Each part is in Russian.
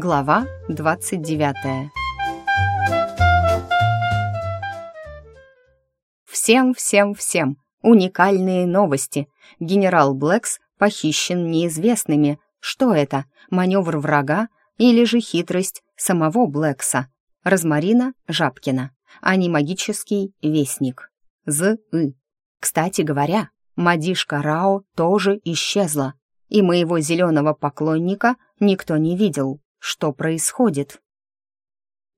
Глава 29 Всем, всем, всем! Уникальные новости! Генерал Блэкс похищен неизвестными. Что это? Маневр врага или же хитрость самого Блэкса? Розмарина Жабкина, а не магический вестник. З-ы. Кстати говоря, Мадишка Рао тоже исчезла, и моего зеленого поклонника никто не видел что происходит.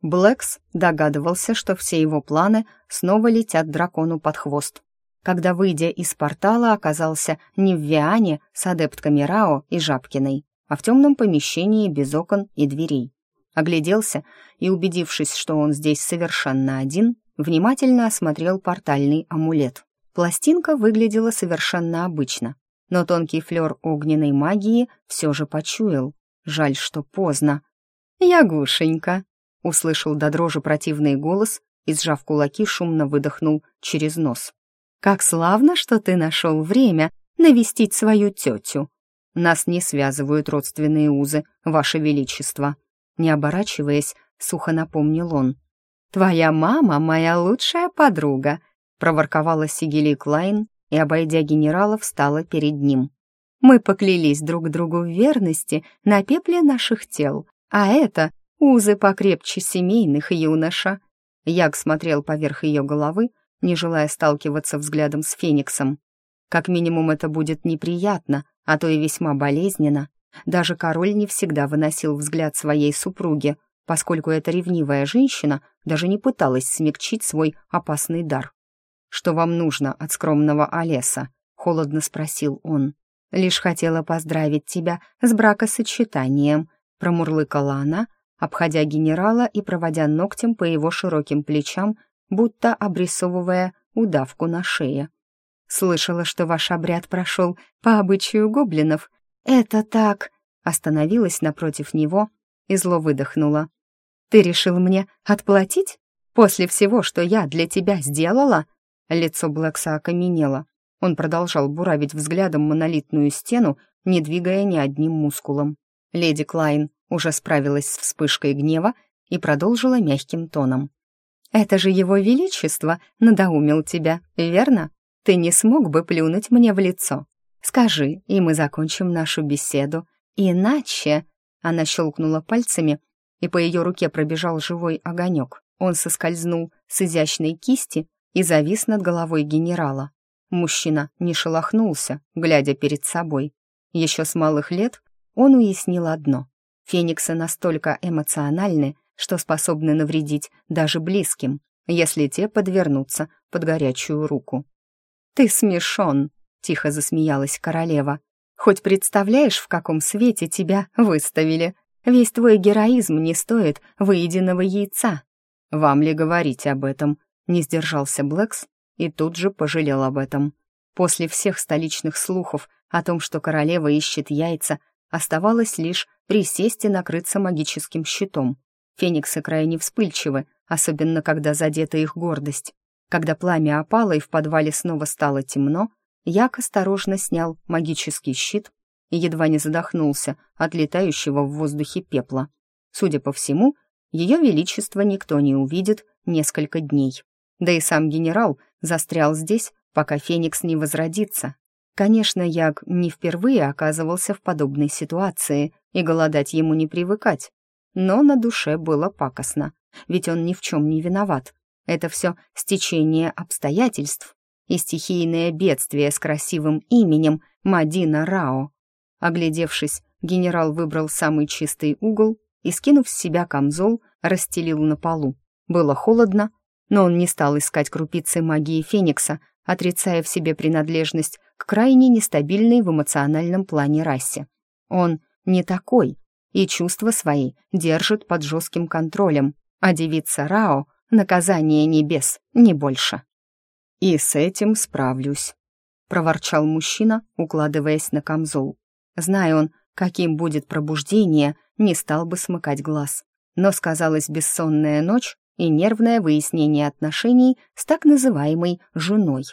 Блэкс догадывался, что все его планы снова летят дракону под хвост. Когда, выйдя из портала, оказался не в Виане с адептками Рао и Жабкиной, а в темном помещении без окон и дверей. Огляделся и, убедившись, что он здесь совершенно один, внимательно осмотрел портальный амулет. Пластинка выглядела совершенно обычно, но тонкий флер огненной магии все же почуял. Жаль, что поздно. «Ягушенька!» — услышал до дрожи противный голос и, сжав кулаки, шумно выдохнул через нос. «Как славно, что ты нашел время навестить свою тетю. Нас не связывают родственные узы, ваше величество». Не оборачиваясь, сухо напомнил он. «Твоя мама — моя лучшая подруга», — проворковала Сигели Клайн и, обойдя генерала, встала перед ним. Мы поклялись друг другу в верности на пепле наших тел, а это узы покрепче семейных юноша». Яг смотрел поверх ее головы, не желая сталкиваться взглядом с Фениксом. Как минимум это будет неприятно, а то и весьма болезненно. Даже король не всегда выносил взгляд своей супруги, поскольку эта ревнивая женщина даже не пыталась смягчить свой опасный дар. «Что вам нужно от скромного Олеса?» — холодно спросил он. Лишь хотела поздравить тебя с бракосочетанием», — промурлыкала она, обходя генерала и проводя ногтем по его широким плечам, будто обрисовывая удавку на шее. «Слышала, что ваш обряд прошел по обычаю гоблинов. Это так...» Остановилась напротив него и зло выдохнула. «Ты решил мне отплатить? После всего, что я для тебя сделала?» Лицо Блэкса окаменело. Он продолжал буравить взглядом монолитную стену, не двигая ни одним мускулом. Леди Клайн уже справилась с вспышкой гнева и продолжила мягким тоном. «Это же его величество надоумил тебя, верно? Ты не смог бы плюнуть мне в лицо. Скажи, и мы закончим нашу беседу. Иначе...» Она щелкнула пальцами, и по ее руке пробежал живой огонек. Он соскользнул с изящной кисти и завис над головой генерала. Мужчина не шелохнулся, глядя перед собой. Еще с малых лет он уяснил одно. Фениксы настолько эмоциональны, что способны навредить даже близким, если те подвернутся под горячую руку. «Ты смешон», — тихо засмеялась королева. «Хоть представляешь, в каком свете тебя выставили? Весь твой героизм не стоит выеденного яйца». «Вам ли говорить об этом?» — не сдержался Блэкс, и тут же пожалел об этом. После всех столичных слухов о том, что королева ищет яйца, оставалось лишь присесть и накрыться магическим щитом. Фениксы крайне вспыльчивы, особенно когда задета их гордость. Когда пламя опало и в подвале снова стало темно, Як осторожно снял магический щит и едва не задохнулся от летающего в воздухе пепла. Судя по всему, ее величество никто не увидит несколько дней. Да и сам генерал застрял здесь, пока Феникс не возродится. Конечно, Яг не впервые оказывался в подобной ситуации, и голодать ему не привыкать. Но на душе было пакостно, ведь он ни в чем не виноват. Это все стечение обстоятельств и стихийное бедствие с красивым именем Мадина Рао. Оглядевшись, генерал выбрал самый чистый угол и, скинув с себя камзол, расстелил на полу. Было холодно, но он не стал искать крупицы магии Феникса, отрицая в себе принадлежность к крайне нестабильной в эмоциональном плане расе. Он не такой, и чувства свои держит под жестким контролем, а девица Рао — наказание небес, не больше. «И с этим справлюсь», — проворчал мужчина, укладываясь на камзол. Зная он, каким будет пробуждение, не стал бы смыкать глаз. Но сказалась бессонная ночь, и нервное выяснение отношений с так называемой «женой».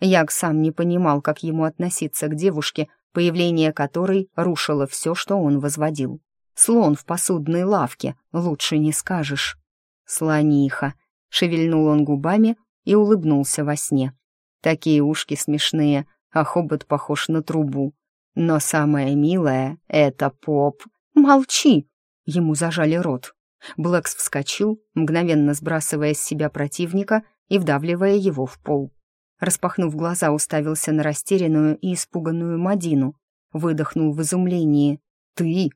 Яг сам не понимал, как ему относиться к девушке, появление которой рушило все, что он возводил. Слон в посудной лавке, лучше не скажешь. Слониха. Шевельнул он губами и улыбнулся во сне. Такие ушки смешные, а хобот похож на трубу. Но самое милое — это поп. Молчи! Ему зажали рот. Блэкс вскочил, мгновенно сбрасывая с себя противника и вдавливая его в пол. Распахнув глаза, уставился на растерянную и испуганную Мадину. Выдохнул в изумлении. «Ты?»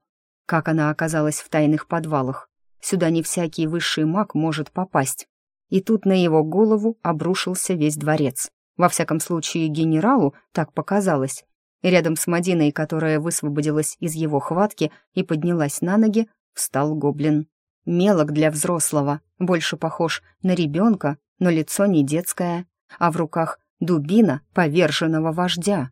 Как она оказалась в тайных подвалах? Сюда не всякий высший маг может попасть. И тут на его голову обрушился весь дворец. Во всяком случае, генералу так показалось. И рядом с Мадиной, которая высвободилась из его хватки и поднялась на ноги, встал гоблин. Мелок для взрослого, больше похож на ребенка, но лицо не детское, а в руках дубина поверженного вождя.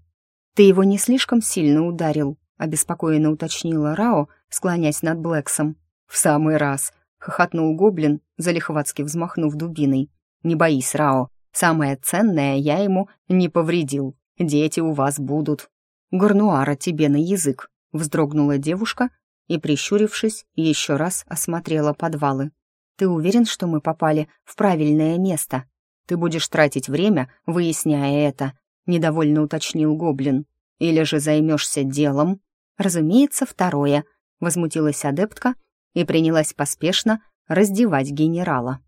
«Ты его не слишком сильно ударил?» — обеспокоенно уточнила Рао, склонясь над Блэксом. «В самый раз!» — хохотнул гоблин, залихватски взмахнув дубиной. «Не боись, Рао, самое ценное я ему не повредил. Дети у вас будут». «Горнуара тебе на язык!» — вздрогнула девушка и, прищурившись, еще раз осмотрела подвалы. «Ты уверен, что мы попали в правильное место? Ты будешь тратить время, выясняя это», — недовольно уточнил Гоблин. «Или же займешься делом?» «Разумеется, второе», — возмутилась адептка и принялась поспешно раздевать генерала.